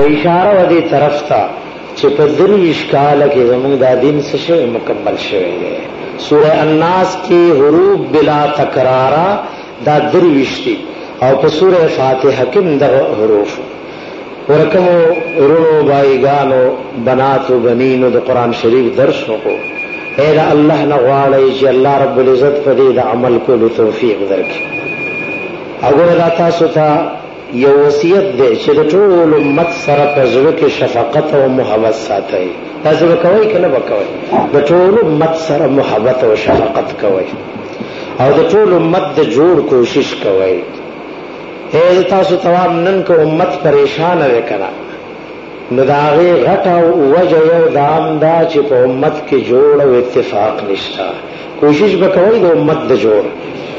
و اشاره و دې طرف ته چې په درویش کال کې زموږ دا دین څه مکمل شوی دی سوره الناس کې حروف بلا تکرارا دا درویش دي او په سوره فاتحه کې د حروف۔ ورکم ورونو بایگانو بناتو بنینو د قران شریف درس وکړو اے دا الله نه غواړی جی چې الله رب العزت په دې د عمل کولو توفیق درکړي هغه تاسو ته یو وصیت دی چې د ټول امت سره په زړه کې شفقت او محبت ساتي تاسو وکوي کنه وکوي د ټول امت سره محبت او شفقت کوي او د ټول امت د جوړ کوشش کوي اے تاسو توام نن کو امت پریشان وکړه نو داغه غټه وجه یو دام دا چې په امت کې جوړ او اتفاق نشتا۔ کوشش وکوي د امت د جوړ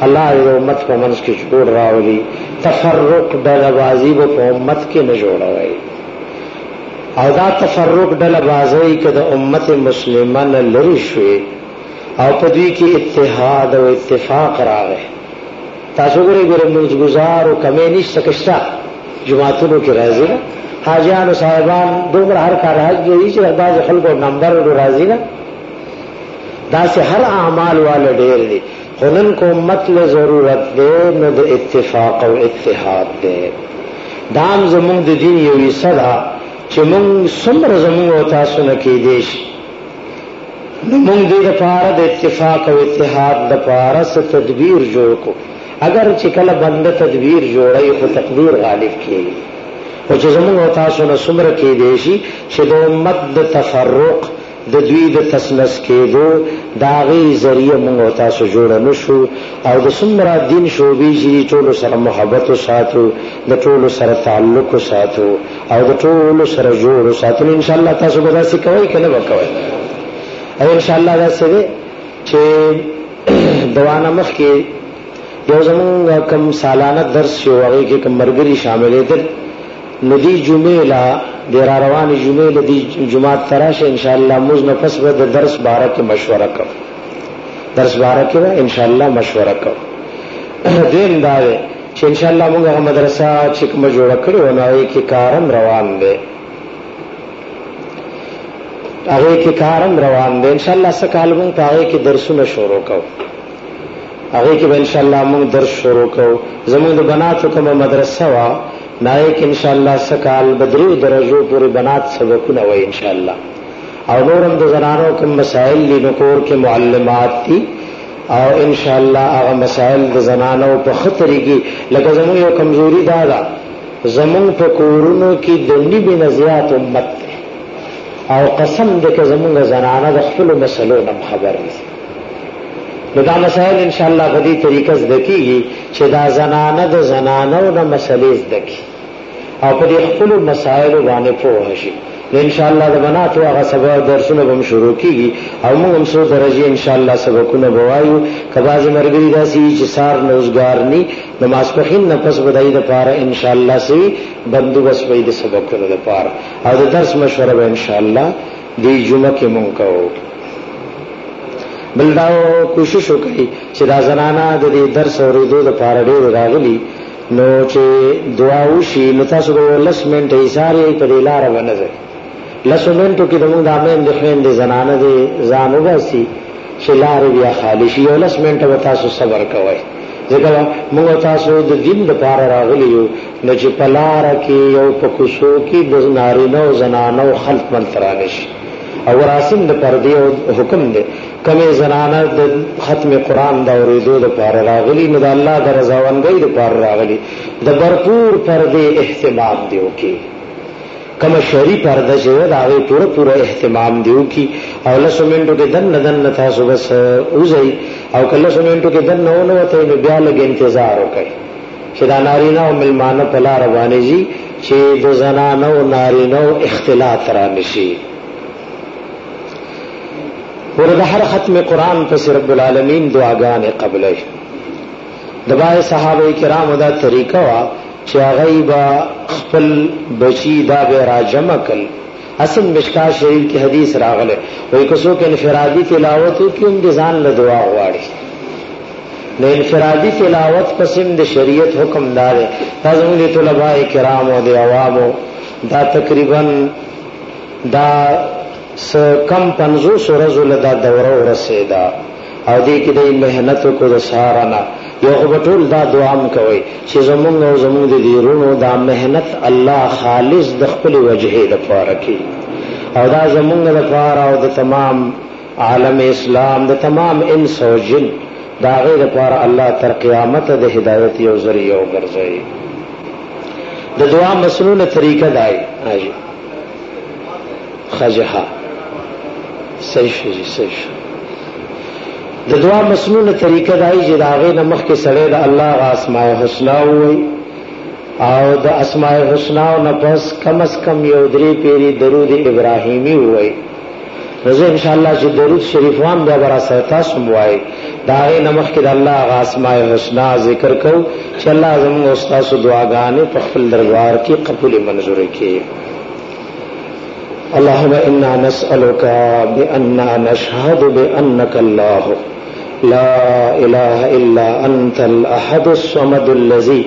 الله دې امت په منځ کې جوړ راولي تفرق ډلبازي په امت کې نه جوړوي او دا تفرق ډلبازي کې د امت مسلمان لری شوي او په دې کې اتحاد او اتفاق راغی تاسو ګورئ ګورئ موږ گزار او کمې نشته کښتا جماعتونو کې راځي حاجیان او صاحبان دومره هر کار حج دی چې بعض خلکو نمبر راځي نه دا سه هر اعمال والا ډیر دي خنن کو امت ضرورت دی نو اتفاق او اتحاد دی دام زمون د دین یو صدا چې مونږ څومره زمون او تاسو نه کې دیش۔ نو مونږ دې لپاره د اتفاق او اتحاد لپاره څه تدبیر جوړ کو۔ اگر چې کله بنده تدبیر جوړي خو تقدیر غالب کیږي او چې زموږ او تاسو نه څومره کې دی شي چې د امت د تفرق د دوی د تسنس کېدو دا غي ذریعہ موږ او تاسو جوړ نه شو او د څومره دین شوبې چې ټول سره محبت او ساتو، د ټول سره تعلق او ساتو او د ټول سره جوړ ساتو. ان شاء الله تاسو به تاسو کوي کنه وکوي او ان شاء الله دا څه چې دوانه مخ کې یو زمونږ کم سالانه درس شو هغه کې کم مرګري شاملې دي ندی جمعه لا د را روان جمعه له دی جمعات تراشه ان شاء الله درس باره کې مشوره کوو. درس باره کې ان شاء الله مشوره دین دا چې ان شاء الله موږ هغه مدرسه چې کوم جوړ کړو نو هغه کې کارم روان دی. هغه کې کارم روان دی. ان شاء الله سکه موږ په هغه کې درسونه شروع کوو. هغه کې ان شاء الله موږ درس شروع کوو. زموږ د بناتو کومه مدرسه وا نایک ان شاء الله سکال بدرو درجو پورې بنات سبقونه وای ان شاء الله او نورم د زنانو کوم مسائل لنکور کې معلمات دي او ان شاء الله هغه مسائل د زنانو په خطرې کې لکه زموږ یو کمزوري دا ده زموږ په کورونو کې د نیبه نزيات امت او قسم دې کې زموږ زنانه د خپل مسلو نه خبر دي دا مسائل ان شاء الله په دې طریقه زده کیږي چې دا زنانه د زنانو د مسلې زده او په دې خپل مسائل باندې پوه شي. ان شاء الله د بناتو هغه سبا درسونه به شروع کیږي او موږ هم څو درجه ان شاء الله سبقونه بوایو کباز مرګري داسي چې سار نوزګار ني د ماسپخین نه پس بدای د پاره ان شاء الله سي بندوبس وې د سبقونو د پاره او د درس مشوره به ان شاء الله دی جمعه کې مونږ کوو. بل دا کوشش وکړي چې دا زنانا د دې درس اورېدو د پاره ډېر راغلي نو چې دعا وشي نو تاسو به لس منټه یې ساري په دې لار باندې لس منټو کې موږ د امین د خويند زنانه دي ځان وباسي چې لار بیا خالی شي. او لس منټه به تاسو صبر کوئ. ځکه موږ تاسو د دین لپاره راغلي یو. نو چې په لار کې یو په کوڅو کې د نارینه او زنانو خلق منترانه شي او راسم د پردې حکم دی. کمه زنانه د ختم قران دا ورېدو د پاره راغلي نو د الله د رضاوندۍ د پاره راغلي د برپور پردې اهتمام دیو کی. کما شری پرده چې دا غي پوره پوره اهتمام دیو کی. او لسو منټو کې دن دن تاسو بس اوځي او کله سو منټو کې دن نو نو ته بیا لګ انتظار وکړي چې دا نارینه او ملمانه په لار باندې جی، چې د زنانه او نارینه اختلاط را نشي ورته هر ختم قران پس رب العالمین دعا دعاګانې قبلې دبای صحابه کرام دا طریقہ وا چې هغه با خپل بچی دا به راجم کل۔ اصل مشکا شریف کی حدیث راغله وای کوڅو کې انفرادی تلاوت کوم د ځان له دعا غواړي نو انفرادی تلاوت پسند شریعت حکم دار تاسو موږ طلباء کرام او د عوامو دا تقریباً دا کم پنځو سورزو لدا دوره ورسېدا او دې کې د مهنت کو د سارنا یو غټول دا دعام کوي چې زمونږ او زمونږ د دیرونو دا مهنت الله خالص د خپل وجهه لپاره کوي او دا زمونږ لپاره او د تمام عالم اسلام، د تمام انس او جن دا غیر لپاره الله تر قیامت د هدایت یو ذریعہ وګرځي د دعا مسنونه طریقه دای اجي خجها صحیح شي جی، صحیح د دعا مسنونه طریقه دای چې دا غیر مخ کې سره د الله اسماء الحسنا وي او د اسماء الحسنا او پس کم از کم یو درې پیری درود ابراهیمی وای رضا ان شاء الله چې درود شریفوان بیا برا سره تاسو موای دا غي نمخ کې د الله اسماء الحسنا ذکر کو چې الله زموږ استاد دعاګانې په خپل دربار کې قبول منظور کړي. اللهم انا نسالك باننا نشهد بانك الله. لا اله الا انت الاحد الصمد الذي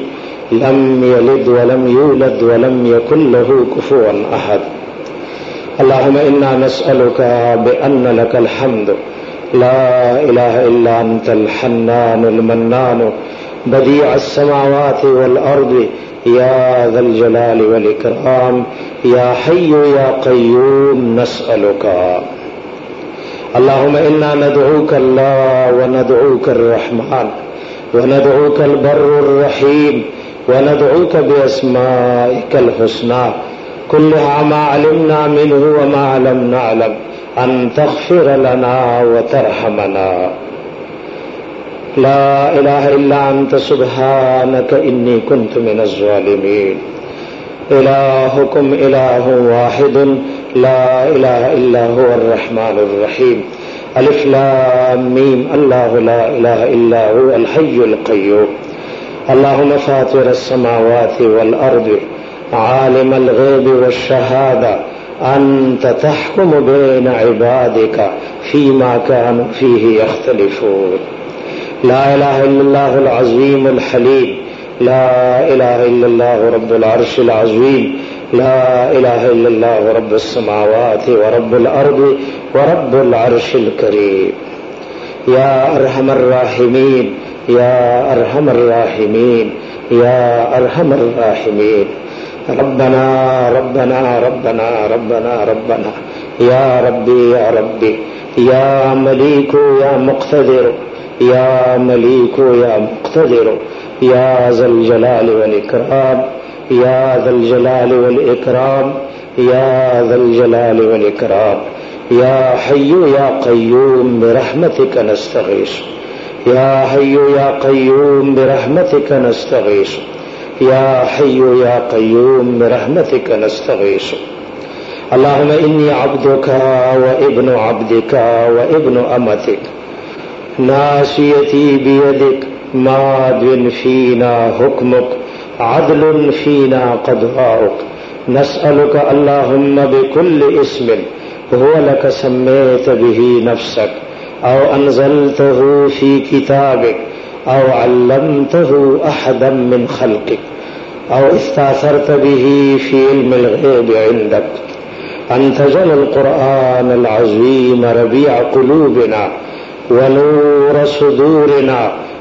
لم يلد ولم يولد ولم يكن له كفوا احد اللهم انا نسالك بان لك الحمد. لا اله الا انت الحنان المنان. بديع السماوات والارض يا ذا الجلال والإكرام. يا حي يا قيوم نسألك اللهم إنا ندعوك الله وندعوك الرحمن وندعوك البر الرحيم وندعوك بأسمائك الحسنى كلها ما علمنا منه وما لم نعلم. أن تغفر لنا وترحمنا لا إله إلا أنت سبحانك إني كنت من الظالمين إلهكم إله واحد لا إله إلا هو الرحمن الرحيم. ألف لا ميم. الله لا إله إلا هو الحي القيوم. اللهم فاتر السماوات والأرض، عالم الغيب والشهادة. أنت تحكم بين عبادك فيما كانوا فيه يختلفون. لا إله إلا الله العظيم الحليم. لا إله إلا الله رب العرش العظيم. لا إله إلا الله رب السماوات ورب الأرض ورب العرش الكريم. يا أرحم الراحمين. يا أرحم الراحمين. يا أرحم الراحمين. ربنا ربنا ربنا ربنا ربنا. يا ربي يا ربي. يا مليك، يا مقتدر. یا ملیک یا مقتدر. یا ذل جلال والاکرام یا ذل جلال والاکرام یا ذل جلال والاکرام یا حی یا قیوم برحمتک نستغیث، یا حی یا قیوم برحمتک نستغیث، یا حی یا قیوم برحمتک نستغیث۔ اللهم إني عبدك وابن عبدك وابن أمتك ناسيتي بيدك ماد فينا حكمك عدل فينا قضاؤك نسألك اللهم بكل اسم هو لك سميت به نفسك أو أنزلته في كتابك أو علمته أحدا من خلقك أو استاثرت به في علم الغيب عندك أن تجل القرآن العظيم ربيع قلوبنا ونور صدورنا۔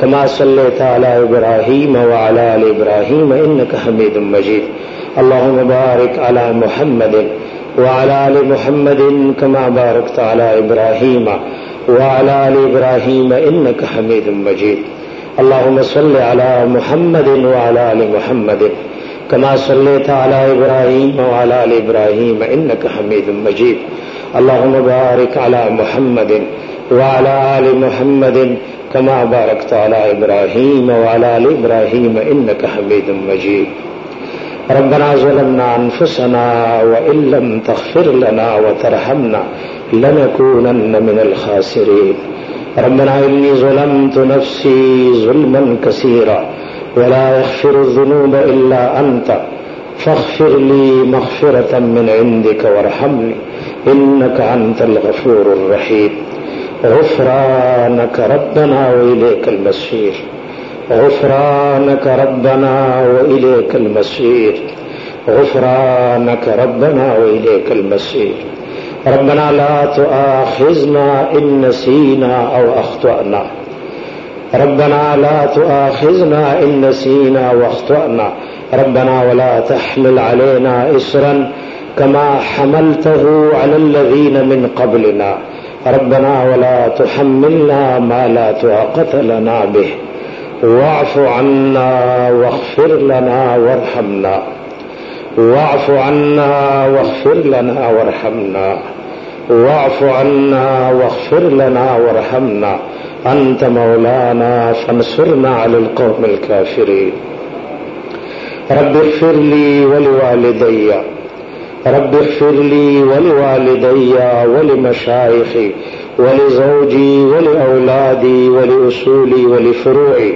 كما صليت على إبراهيم وعلى آل إبراهيم إنك حميد مجيد. اللهم بارك على محمد وعلى آل محمد كما باركت على إبراهيم وعلى آل إبراهيم إنك حميد مجيد. اللهم صل على محمد وعلى آل محمد كما صليت على إبراهيم وعلى آل إبراهيم إنك حميد مجيد. اللهم بارك على محمد وعلى آل محمد كما باركت على إبراهيم وعلى آل إبراهيم إنك حميد مجيد. ربنا ظلمنا أنفسنا وإن لم تغفر لنا وترحمنا لنكونن من الخاسرين. ربنا إني ظلمت نفسي ظلما كثيرا ولا يغفر الذنوب إلا أنت. فاغفر لي مغفرة من عندك وارحمني، إنك أنت الغفور الرحيم. غفرانك ربنا وإليك المسير غفرانك ربنا وإليك المسير غفرانك ربنا وإليك المسير ربنا لا تؤاخذنا إن نسينا أو أخطأنا. ربنا لا تؤاخذنا إن نسينا واخطأنا ربنا ولا تحمل علينا إسرا كما حملته على الذين من قبلنا. ربنا ولا تحملنا ما لا طاقة لنا به. واعف عنا واغفر لنا وارحمنا. واعف عنا واغفر لنا وارحمنا. واعف عنا واغفر لنا وارحمنا. أنت مولانا فانصرنا على القوم الكافرين. رب اغفر لي ولوالدي. رب اغفر لي ولوالدي ولمشايخي ولزوجي ولأولادي ولأصولي ولفروعي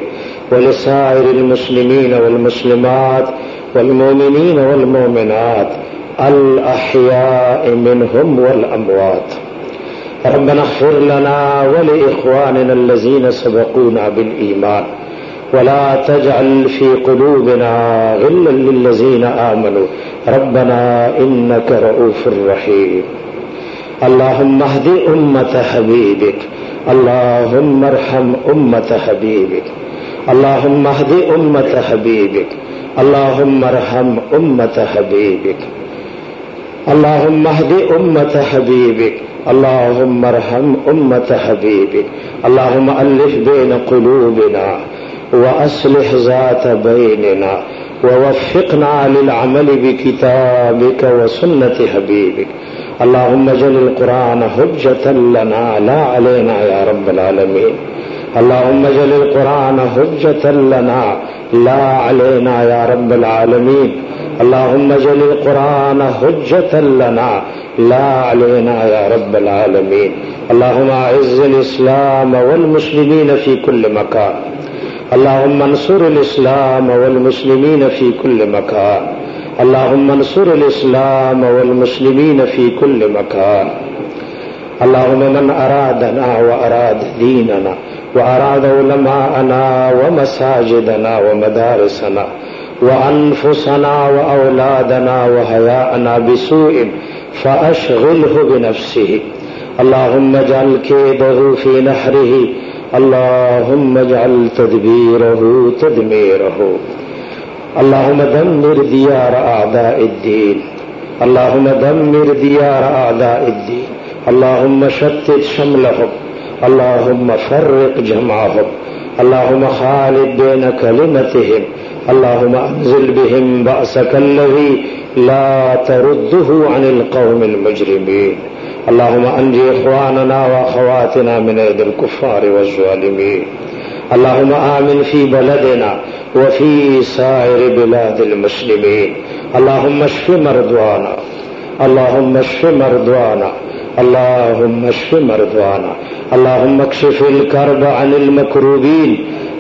ولسائر المسلمين والمسلمات والمؤمنين والمؤمنات الأحياء منهم والأموات. ربنا اغفر لنا ولإخواننا الذين سبقونا بالإيمان. ولا تجعل في قلوبنا غلا للذين آمنوا. ربنا إنك رؤوف رحيم. اللهم اهد أمة حبيبك. اللهم ارحم أمة حبيبك. اللهم اهد أمة حبيبك. اللهم ارحم أمة حبيبك. اللهم اهد أمة حبيبك. اللهم ارحم أمة حبيبك. اللهم ألف بين قلوبنا وأصلح ذات بيننا ووفقنا للعمل بكتابك وسنة حبيبك. اللهم جل القرآن حجة لنا لا علينا يا رب العالمين. اللهم جل القرآن حجة لنا لا علينا يا رب العالمين. اللهم جل القرآن حجة لنا لا علينا يا رب العالمين. اللهم أعز الإسلام والمسلمين في كل مكان. اللهم انصر الإسلام والمسلمين في كل مكان اللهم انصر الإسلام والمسلمين في كل مكان اللهم من أرادنا وأراد ديننا وأراد علماءنا ومساجدنا ومدارسنا وأنفسنا وأولادنا وهياءنا بسوء فأشغله بنفسه اللهم اجعل كيده في نحره اللهم اجعل تدبيره تدميره اللهم دمر ديار أعداء الدين اللهم دمر ديار أعداء الدين اللهم شتت شملهم اللهم فرق جمعهم اللهم خالد بين كلمتهم اللهم أنزل بهم بأسك الذي لا ترده عن القوم المجرمين اللهم أنجي إخواننا وأخواتنا من أيدي الكفار والظالمين. اللهم آمن في بلدنا وفي سائر بلاد المسلمين. اللهم اشف مرضوانا اللهم اشف مرضوانا اللهم اشف مرضوانا اللهم اكشف الكرب عن المكروبين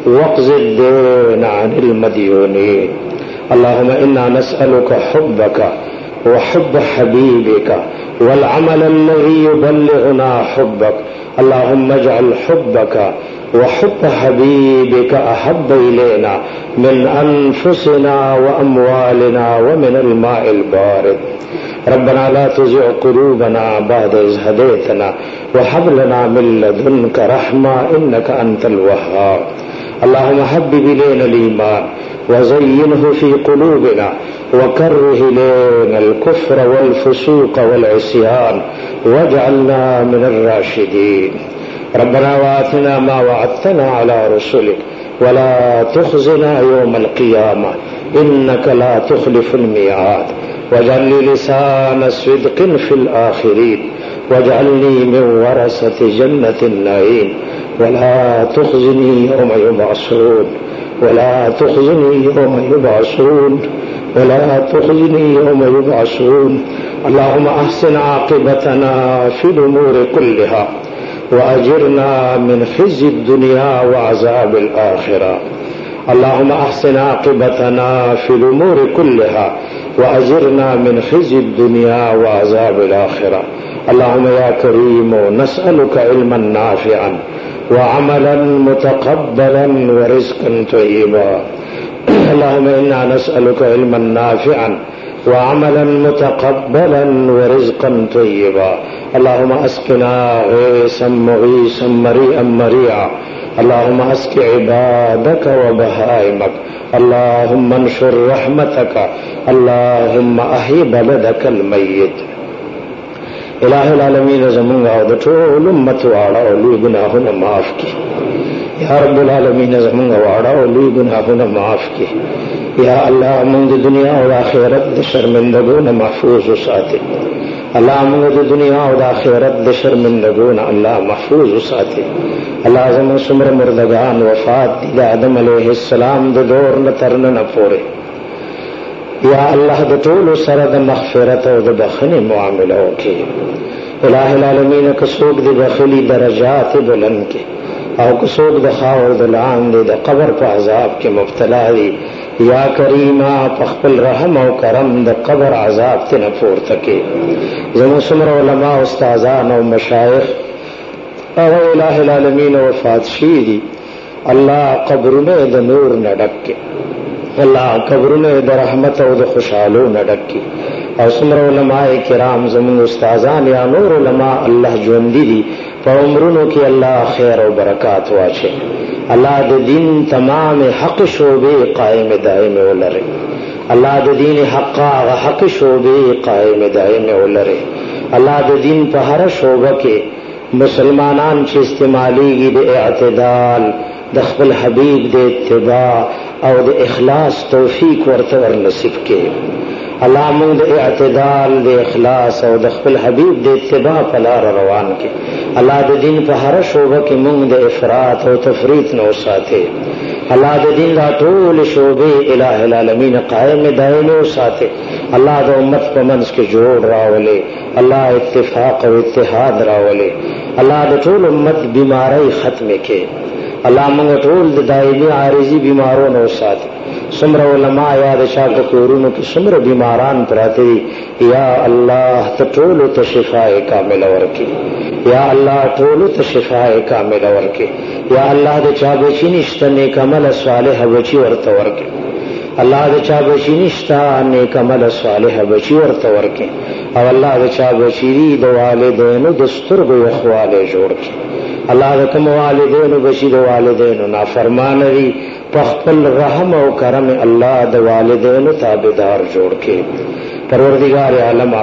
واقض الدين عن المديونين. اللهم إنا نسألك حبك وحب حبيبك والعمل الذي يبلغنا حبك. اللهم اجعل حبك وحب حبيبك أحب إلينا من أنفسنا وأموالنا ومن الماء البارد. ربنا لا تزع قلوبنا بعد إذ هديتنا وحب لنا من لدنك رحمة إنك أنت الوهاب. اللهم حبب إلينا الإيمان وزينه في قلوبنا وكره إلينا الكفر والفسوق والعصيان واجعلنا من الراشدين. ربنا واتنا ما وعدتنا على رسلك. ولا تخزنا يوم القيامة. إنك لا تخلف الميعاد. واجعل لسان صدق في الآخرين. واجعلني من ورثة جنة النعيم. ولا تخزني يوم يبعثون. ولا تخزني يوم يبعثون. ولا تخزني يوم يبعثون. اللهم أحسن عاقبتنا في الأمور كلها وأجرنا من خزي الدنيا وعذاب الآخرة. اللهم أحسن عاقبتنا في الأمور كلها وأجرنا من خزي الدنيا وعذاب الآخرة. اللهم يا كريم، نسألك علما نافعا وعملا متقبلا ورزقا طيبا. اللهم إنا نسألك علما نافعا وعملا متقبلا ورزقا طيبا. اللهم أسقنا غيثا مغيثا مريئا مريعا اللهم اسق عبادك وبهائمك. اللهم انشر رحمتك. اللهم احي بلدك الميت. الہ العالمین زمونگا او د ټول امت واړه او لوی ګناهونه معاف کړي یا رب العالمین زمونگا واړه او لوی ګناهونه معاف کړي یا الله موږ د دنیا او آخرت د شرمندګو نه محفوظ وساتي الله موږ د دنیا او آخرت د شرمندګو نه الله محفوظ وساتي الله زموږ څومره مردگان، وفات دي آدم علیه السلام د دور نه ترنه نه پوره یا الله د ټولو سره مغفرت او د بخنې معامله وکړي الہ العالمین که څوک بخلی درجات بلند کې او که څوک د خاور د لاندې د قبر په عذاب کې مبتلا دي یا کریما په خپل رحم او کرم د قبر عذاب ته نه پورته کې زموږ څومره علما استادان او مشایخ، او الہ العالمین وفات شي دي الله قبرونه د نور نه ډک الله قبرونه د رحمت او د خوشحالو نه ډک او څومره علماء کرام زموږ استادان یا نور علماء الله ژوند دي، په عمرونو کې الله خیر او برکات واچي الله د دین تمام حق شوبې قائم دائم ولري. الله د دین حق هغه حق شوبې قائم دائم ولري. الله د دین په هر شوبه کې مسلمانان چې استعماليږي د اعتدال، د خپل حبيب د اتباع او د اخلاص توفیق ورته ور نصیب کړي الله موږ د اعتدال د اخلاص او د خپل حبيب د اتباع په لار روان کړي الله د دین په هر شوبه کې موږ د افراط او تفریط نه وساتي الله د دین را ټول شوبه الٰه العالمین قائم دائم وساتي الله د امت په منځ کې جوړ راولي الله اتفاق او اتحاد راولي الله د ټول امت بیماری ختم کړي اللہ موږ ٹول دائمی عارضی بیماروں نے ساتي سمر علماء یاد د شاګ کورونو کې سمره بیماران پراته یا اللہ ته ټول ته شفاء کامل ورکي یا اللہ ټول ته شفاء کامل ورکي یا اللہ د چا بچی نشتنے کمل عمل صالح بچی ورته ورکي اللہ دچا بچی نشتا، نیک عمل صالح بچی اور تور کے او اللہ دچا بچی دی، دو والدین دستر گو اخوالے جوڑ کے اللہ دکم والدین بچی، دو والدین نافرمان دي په خپل رحم او کرم اللہ دو والدین تابدار جوڑ کے پروردگار عالم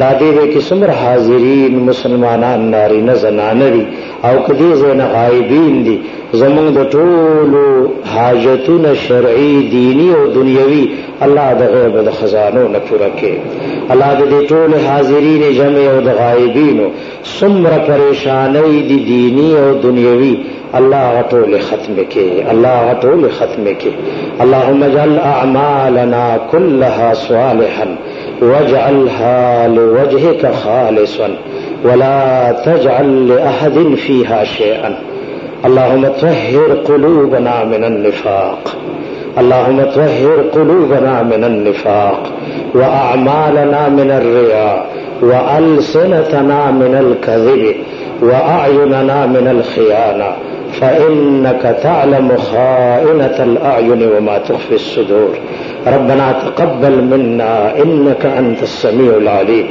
دا دې کې حاضرین مسلمانان ناری نه زنانه او کدي زنه غایبین دي زمونږ د ټولو حاجتونه شرعي دینی او دنیوي الله د غیب د خزانو نه پوره کړي الله دې ټول حاضرین جمع او د غایبینو څومره پریشانای دي دینی او دنیوي الله غټول ختم کې الله غټول ختم کې اللهم اجعل اعمالنا كلها صالحا. واجعلها لوجهك خالصا ولا تجعل لأحد فيها شيئا. اللهم طهر قلوبنا من النفاق. اللهم طهر قلوبنا من النفاق. وأعمالنا من الرياء. وألسنتنا من الكذب. وأعيننا من الخيانة. فإنك تعلم خائنة الأعين وما تخفي الصدور. ربنا تقبل منا إنك أنت السميع العليم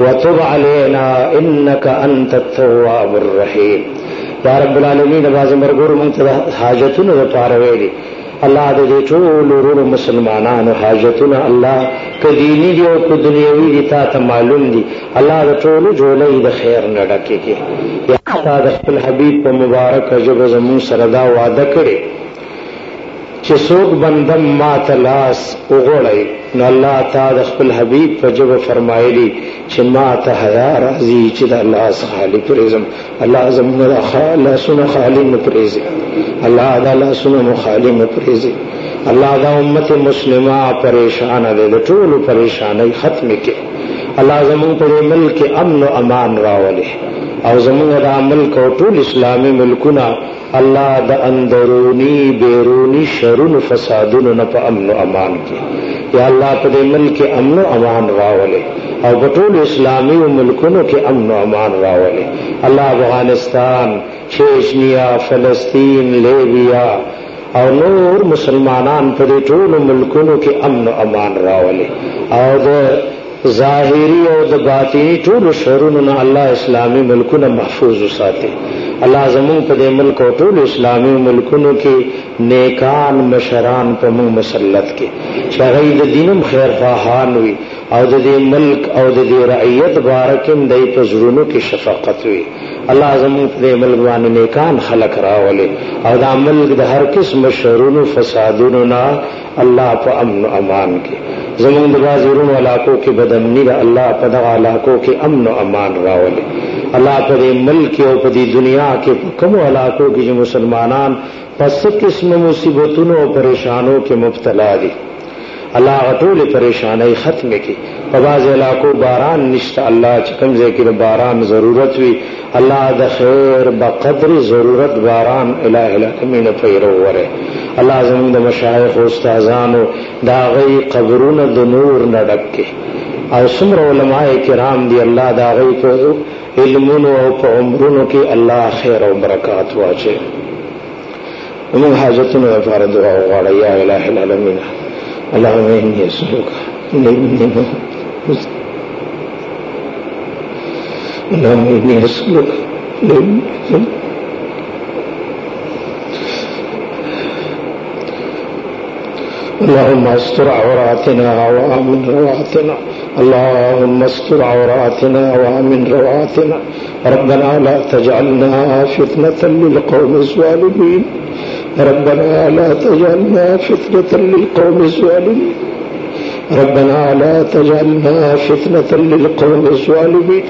وتب علينا إنك أنت التواب الرحيم. يا رب العالمين باز مرګور مونږ ته حاجتونه لپاره ویلي الله دې ټول ورونو مسلمانانو حاجتونه الله کدینی دی او کو دنیوي دي تا ته معلوم دي الله دې ټول جوړې د خیر نه ډکه کې یا تا د خپل حبيب په مبارک جب زمون سره دا وعده کړی چې څوک بندم ما تلاس وګړی نو الله تعالی خپل حبيب په جب فرمایلی چې ما ته حیا راځي چې د الله خالی پرېزم الله زموږ لا سونه خالی نه پرېزي الله دا لا سونه مخالی نه پرېزي اللہ دا امت مسلمہ پریشان دے دا ٹول پریشان ختم کے. اللہ زمون پر ملک امن و امان راولے او زمون دا ملک او ټول اسلامی ملکونه الله د اندرونی بیرونی شرون فسادونو نه په امن او امان کې یا الله په دې ملک امن او امان راولې او په ټول اسلامی ملکونو کې امن او امان راولې الله افغانستان، چیچنیا، فلسطین، لیبیا او نور مسلمانان په دې ټول ملکونو کې امن او امان راولې او ظاہری ظاهری او د باطنی ټول شرونو نه الله اسلامی ملکونه محفوظ وساتي الله زمون په دې ملک او ټول اسلامی ملکونو کې نیکان مشران په مو مسلط کې شغی د دینم خیر خواهان وي او د دې ملک او د دې رعیت بارکم دای په زړونو کې شفقت وي الله زمون په دې ملک باندې نیکان خلق راولي او دا ملک د هر قسم شرونو فسادونو نه الله په امن او امان کې زمون د بازارونو علاقو کې بدمنی د الله په دغه علاقو کې امن او امان راولي الله په ملک او په دې دنیا کې کوم علاقو کې چې مسلمانان پس قسم مصیبتونو او پریشانو کې مبتلا دي الله غټول پریشانای ختم کی۔ په باز علاقو باران نشته الله چې کوم باران ضرورت وي الله د خیر بقدر ضرورت باران الہ العالمین پیرو وره الله زموږ د مشایخ او استادانو دا غي قبرونه د نور نډک کې او څومره علماء کرام دی الله دا غي په علمونو او په عمرونو کې الله خیر او برکات واچي ومن حاجتنا لپاره دعا وغواړه یا الہ العالمین اللهم إني أسألك اللهم استر عوراتنا وامن رواتنا۔ اللهم استر عوراتنا وامن رواتنا۔ ربنا لا تجعلنا فتنة للقوم الظالمين ربنا لا تجعلنا فتنة للقوم الظالمين. ربنا لا تجعلنا فتنة للقوم الظالمين.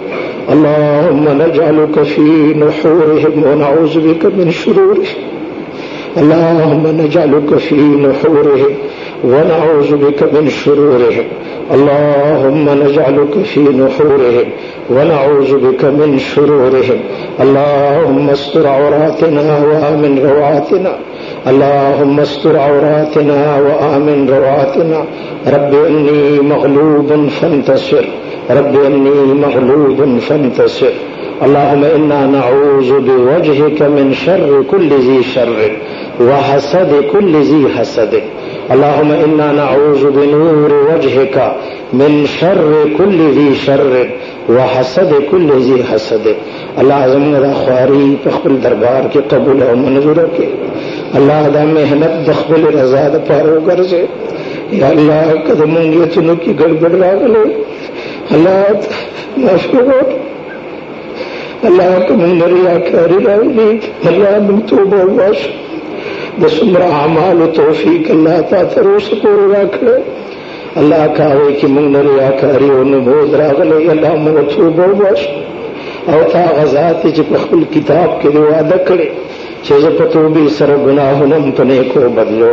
اللهم نجعلك في نحورهم ونعوذ بك من شرورهم. اللهم نجعلك في نحورهم ونعوذ بك من شرورهم. اللهم نجعلك في نحورهم ونعوذ بك من شرورهم. اللهم استر عوراتنا وآمن رواتنا. اللهم استر عوراتنا وآمن رواتنا. رب إني مغلوب فانتصر. رب إني مغلوب فانتصر. اللهم إنا نعوذ بوجهك من شر كل ذي شر وحسد كل ذي حسد. اللهم إنا نعوذ بنور وجهك من شر كل ذي شر وحسد كل ذي حسد. الله اعظم دا خواري په خپل دربار کې قبول او منظور کړي الله دا مهنت د خپل رضا د پاره وګرځي یا الله قدمون یتنو کې ګډوډ راغله الله معافي وکړه الله کوم ریا کاری راوړي الله موږ توبه واسه د سمرا اعمال توفیق الله تا تر اوسه پورې راکړه الله کاوي چې موږ نه ریا کاری او نه موږ راغله الله موږ توبه واسه او تا غزات چې په خپل کتاب کې وعده کړي چې زه په توبې سره ګناهونه په نیکو بدلو۔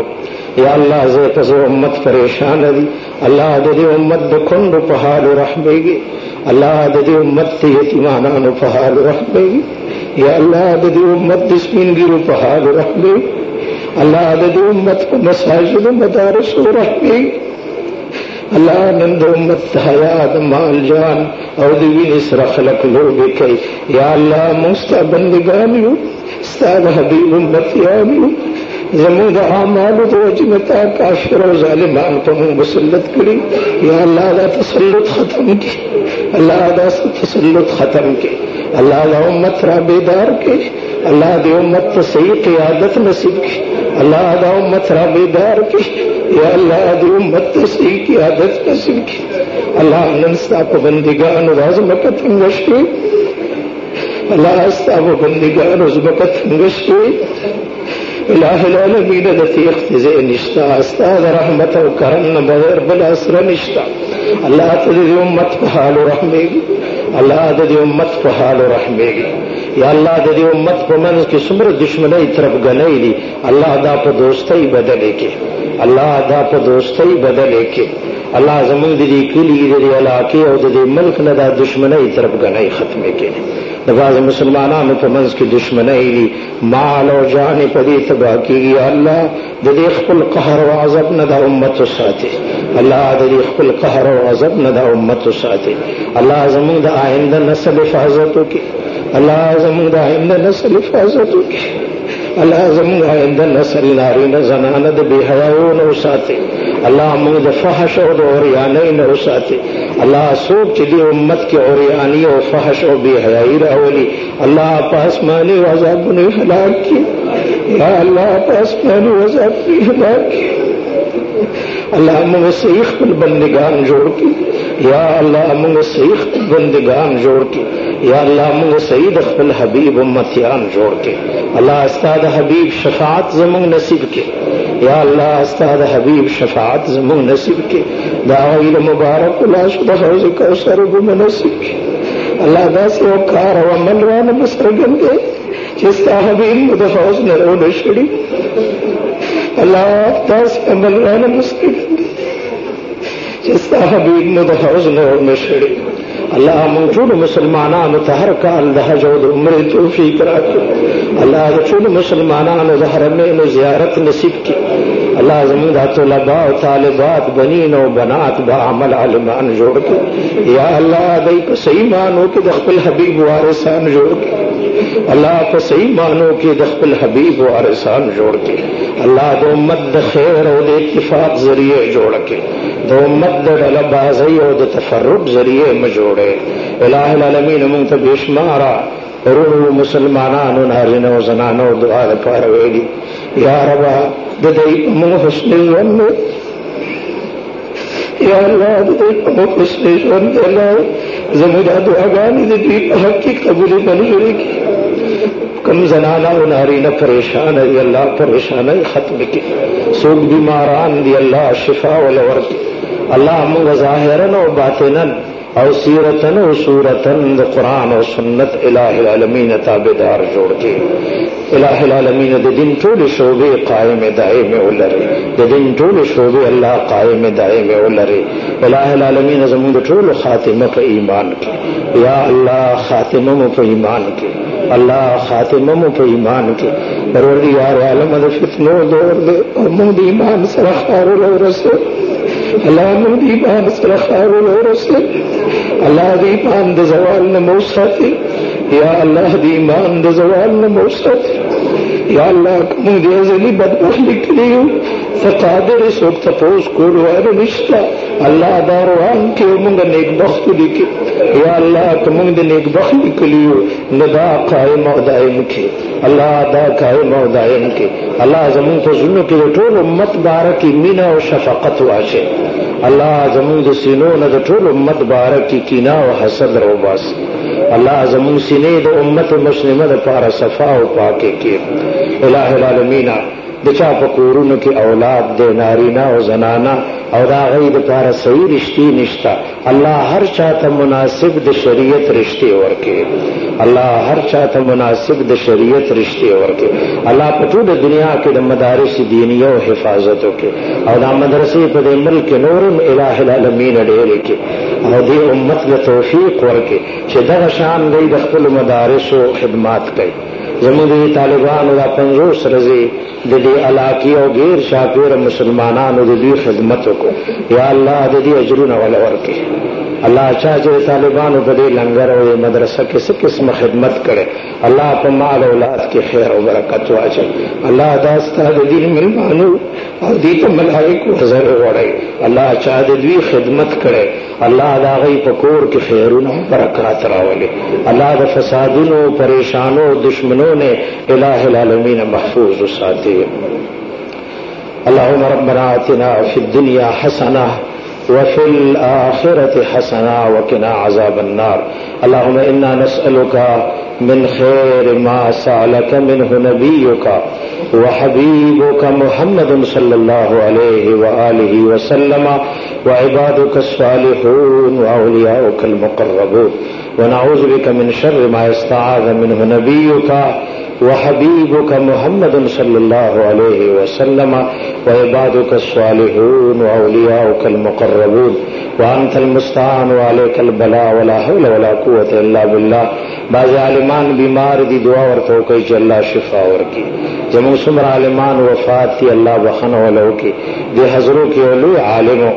یا الله زه په امت پریشان دي الله د دې امت د کندو په حال رحمېږي الله د دې امت ته یتیمانانو په حال رحمېږي یا الله د دې امت د سپینګیرو په حال رحمېږي الله د دې امت په مساجد مدارس رحمېږي الله نن د امت حیا د مال، جان او د وینې سره خلق لوبې یا الله مستبندگان یو ستاسو حبیب امتیان یو زمون د اعمالو د کافر او ظالمان په موږ مسلط کړي یا الله دا تسلط ختم کړي الله دا تسلط ختم کړي الله دا امت را بیدار کړي الله دې امت ته صحیح قیادت نصیب کړي الله دا امت را بیدار کړي یا الله دې امت ته صحیح قیادت نصیب کړي الله نن ستا په بندګانو راز مکه څنګه شي الله ستا په بندګانو زمکه څنګه شي الہ العالمین دتی اختزے نشتا استاد رحمت و کرم بغیر بل اثر نشتا اللہ تدی امت په حال رحمېږي الله د دې امت په حال رحمېږي یا اللہ ددی امت کو من کی سمر دشمن طرف گنئی دی. اللہ دا پا دوستی بدلے کے. اللہ دا پا دوستی بدلے کے. اللہ زمون دی کلی دی علاقے اور دی ملک ندا دشمن طرف گنئی ختمے کے. نواز مسلمانان په منځ کې دشمنی دي مال او جان په دې تباہ کیږي الله د دې خپل قهر او عذاب نه د امت ساتي الله د دې خپل قهر او عذاب نه د امت ساتي الله زموږ د آینده نسل حفاظت وکړي الله زموږ د آینده نسل حفاظت وکړي الله زموږ آینده نسل نارینه زنانه د بے حیاو نه وساتي الله موږ د فحش او د اوریانۍ نه وساتي الله څوک چې د امت کې اوریانی او فحش او بے حیايي راولي الله په اسماني عذابونه هلاک کړي یا الله په اسماني عذابونه هلاک کړي الله موږ صحیح خپل بندگان جوړ کړي یا الله موږ صحیح خپل بندگان جوړ کړي یا الله موږ سید خپل حبیب امتیان جوړ کې الله استاد حبیب شفاعت زموږ نصیب کې یا الله استاد حبیب شفاعت زموږ نصیب کې دا مبارک الله شد حوض کوثر به نصیب کې الله دا سو کار او عمل رانه مسرګن کې چې ستا حبیب مد حوض نه ورو شړي الله دا سو عمل رانه مسرګن چې ستا حبیب مد حوض نه ورو شړي اللہ موجود مسلمانان تہر کال دہج و عمر توفیق راکی اللہ چون مسلمانان حرمین زیارت نصیب کی۔ اللہ زمین طلباء و طالبات، بنین و بنات با عمل علمان جوڑ کے۔ یا اللہ دئی کو صحیح مانو کہ دخل حبیب وارثان جوڑ کے۔ اللہ کو صحیح مانو کہ دخل حبیب وارثان جوڑ کے، اللہ دو مد خیر و دے اتفاق ذریعے جوڑ کے، دو مد ڈل بازی و دے تفرق ذریعے میں جوڑے۔ الہ العالمین مونږ ته بشمارا ورونو مسلمانانو نارینه او زنانو دعا لپاره ویلي یا رب د دې موږ حسن ژوند یا الله د دې موږ حسن ژوند الله زموږ دعاګانې د حق کې قبول منظوري کړي کم زنانا و نارینه پریشان دی الله پریشان ہے، ختم کی۔ سوک بیماران دی الله شفا ولور کی الله موږ ظاهرا او باطنا او سیرتن او صورتن د قران او سنت الہ العالمین تابعدار جوړ کې الہ العالمین د دین ټول شوبې قائم دائم ولري د دین ټول شوبې الله قائم دائم ولري الہ العالمین زموږ ټول خاتمه په ایمان کې یا الله خاتمه مو په ایمان کې اللہ خاتمم کے په ایمان کې پروردگار عالم د فتنو دور دے او موږ د ایمان سره خارو ورسو اللہ موږ دی ایمان سره خارو ورسو اللہ دی ایمان دے زوال نہ مو ساتي یا اللہ دی ایمان دے زوال نہ مو ساتي یا الله کوم دې ځلې بدبخت کړیو فقادر سوک تپوس کول واره نشتا الله دا روان کې موږ نیک بخت لیکي یا الله کوم دې نیک بخت لیکلیو ندا قائم او دائم کې الله دا قائم او دائم کې الله زمون ته زونو کې ټول امت بارک مینا او شفقت واشه الله زمون د سینو نه د امت بارک کینا او حسد رو باس الله زمون سینې د امت مسلمه د پاره صفا او پاکه کې الہ العالمین د چا په کورونو کې اولاد د نارینا او زنانا او دا غي د پاره صحیح رشتي نشتا۔ الله هر چاته مناسب د شریعت رشتي ورکه الله هر چاته مناسب د شریعت رشتي ورکه الله په ټول دنیا کې د مدارس دینیه او حفاظت وکي او دا مدرسې په ملک نورم الٰه العالمین ډېر کې او دې امت له توفیق ورکه چې دغه شان د خپل مدارس او خدمات کوي زموږ طالبانو دا پنځوس رضی د دې علاقې او غیر شاپیر مسلمانانو د دې خدمت کو۔ یا الله د دې اجرونه ول ورکه الله چا چې طالبانو په دې لنګر او قسم خدمت کړي الله په مال اولاد کې خیر او برکت واچي الله دا ستاسو دین ملمانو او دې ته ملائکه حضور وړي الله چا د دې خدمت کړي الله دا غي په کور کې خیرونه برکات راولي الله د فسادونو، پریشانو دشمنو نے الہ العالمین محفوظ ساتي اللهم ربنا آتنا في الدنيا حسنه وفي الآخرة حسنا وكنا عذاب النار. اللهم إنا نسألك من خير ما سألك منه نبيك وحبيبك محمد صلى الله عليه وآله وسلم وعبادك الصالحون وأولياؤك المقربون. ونعوذ بك من شر ما استعاذ منه نبيك وحبيبك محمد صلى الله عليه وسلم وعبادك الصالحون وأولياؤك المقربون وأنت المستعان وعليك البلاء ولا حول ولا قوة إلا بالله بعض عالمان بیمار دی دعا ورتو کوي چې الله شفا ورکي زموږ څومره عالمان وفات دي الله بخنه ولو کی۔ دی حضرو کې ولو عالمو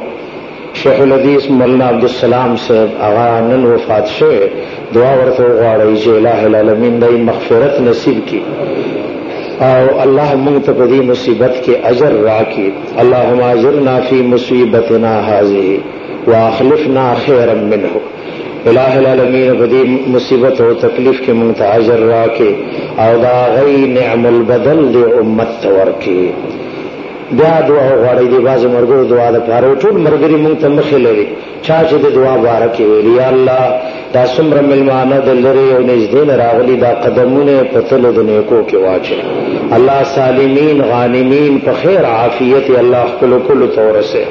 شیخ الحدیث مولانا عبدالسلام صاحب اغا نن وفات شوه دعا ورته غواړي چې الٰه العالمین دای مغفرت نصیب کی. او الله مونږ ته په دې مصیبت کې اجر راکړي. اللهم اجرنا فی مصیبتنا هذه واخلفنا خیرا منه. الہ العالمین په مصیبت او تکلیف کې مونږ ته اجر راکړي. او دا غي نعم البدل دی امت ورکړي. بیا دعا غواړي دی باز مرګو دعا د پاره ټول مرګري مونږ ته مخې لري چا چې د دعا بارکه ویلی، یا الله دا څومره ملمانه د لری او نږدې راغلي دا قدمونه په تل د نیکو کې واچي الله سالمین، غانمین په خیر عافیت الله خپل کل تورسه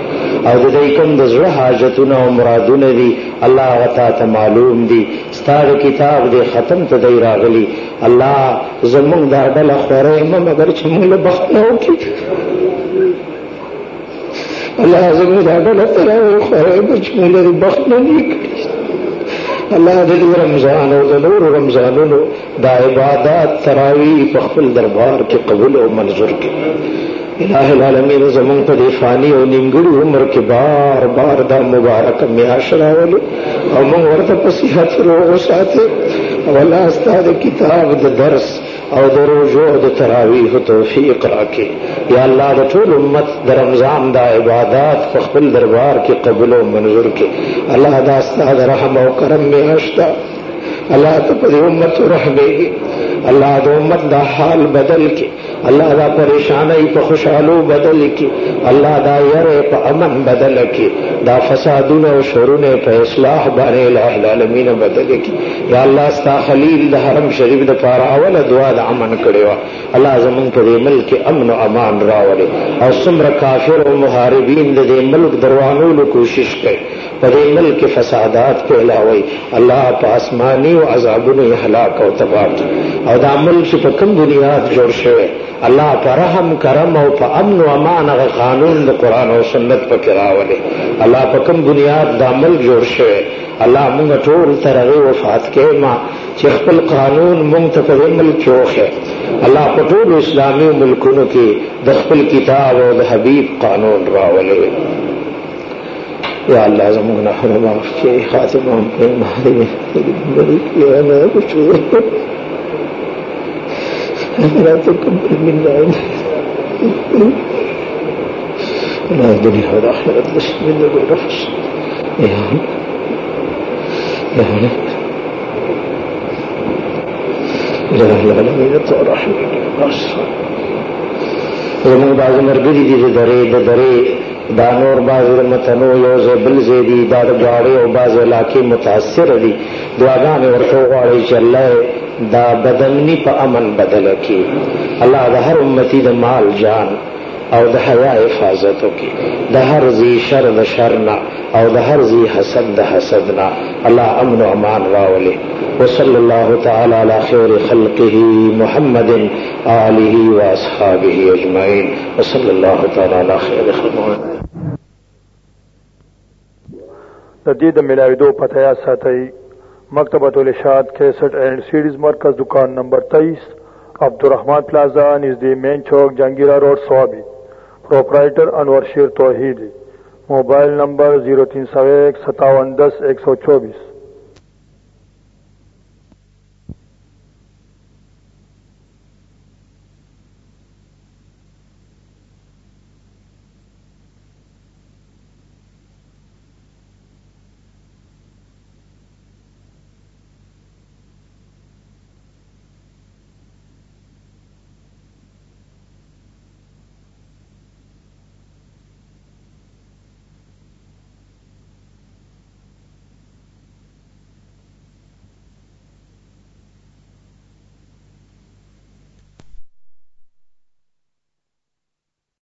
او د دې کوم د زړه حاجتونه او مرادونه دي الله غتا ته معلوم دي ستاره کتاب دې ختم ته دی راغلي الله زمونږ دا ډله خوره مګر چې موږ له بخنو کې الله زموږ دا ډله تراوی خوړی مجموع لري بخت نه دي کړي الله د دې رمضان او د نور رمضانونو دا عبادت تراوی په دربار کې قبول او منظور کړي الہ العالمین زمون په دی فانی او نیمګړي عمر کې بار بار دا مبارک میاش راولي او موږ ورته په صحت روغ ساتي او الله ستاسو کتاب د درس او درو روزو د تراویح توفیق راکې یا الله د ټول امت د رمضان د عبادت په خپل دربار کې قبول او منظور کې الله دا ستاسو رحم او کرم میاشتا الله ته په امت رحمېږي الله د امت دا حال بدل کې الله دا پریشانی په خوشحالو بدل کی۔ الله دا یره په امن بدل کی۔ دا فسادونه او شرونه په اصلاح باندې الہ العالمین بدل کی۔ یا الله ستا خلیل د حرم شریف د پاره اوله دعا د امن کړي وا۔ الله زمون په دې ملک امن او امان راوړي او څومره کافر او محاربین د دې ملک دروانولو کوشش کوي په دې ملک فسادات پیلاوي الله په آسماني او عذابونو هلاک او تباہ او دا ملک په کوم بنیاد جوړ شوی الله پر رحم، کرم او په امن او امان غ قانون د قران او سنت په کراوله الله په کوم بنیاد د عمل جوړ شوی الله موږ ټول ترغه وفات کې ما چې خپل قانون موږ ته په عمل چوخه الله په ټول اسلامي ملکونو کې د خپل کتاب او د حبيب قانون راولې یا اللہ الله زموږ نه معاف کړي خاتمه په مهاري دې انا بشوف لا تقبل منا لا الدنيا والآخرة لست منا بالنفس يا رب يا رب إله العالمين رحمك زموږ باز مرګري دي د درې د درې دا نور باز متنو یوز بل زیدی دا د غاړې او باز علاقې متاثر دي دعا ورته غواړي چلے، دا بدلنی پا امن بدل کی۔ اللہ دا ہر امتی دا مال جان۔ او د حیا حفاظت کی. د هر زی شر د شر نه او د هر زی حسد د حسد نه. الله امن او امان راولي. وصلى الله تعالى على خير خلقه محمد آله واصحابه اجمعين وصلى الله تعالى على خير خلقه. د دې د ملاویدو پته یا ساتي مکتبۃ الاشاد کیسٹ اینڈ سیڈز مرکز، دکان نمبر تیئیس عبدالرحمان پلازا نژد مین چوک، Jahangira road, Swabi. Proprietor Anwar Sher Tauheed, mobile number zero تین سو ایک ستاون دس ایک سو چوبیس.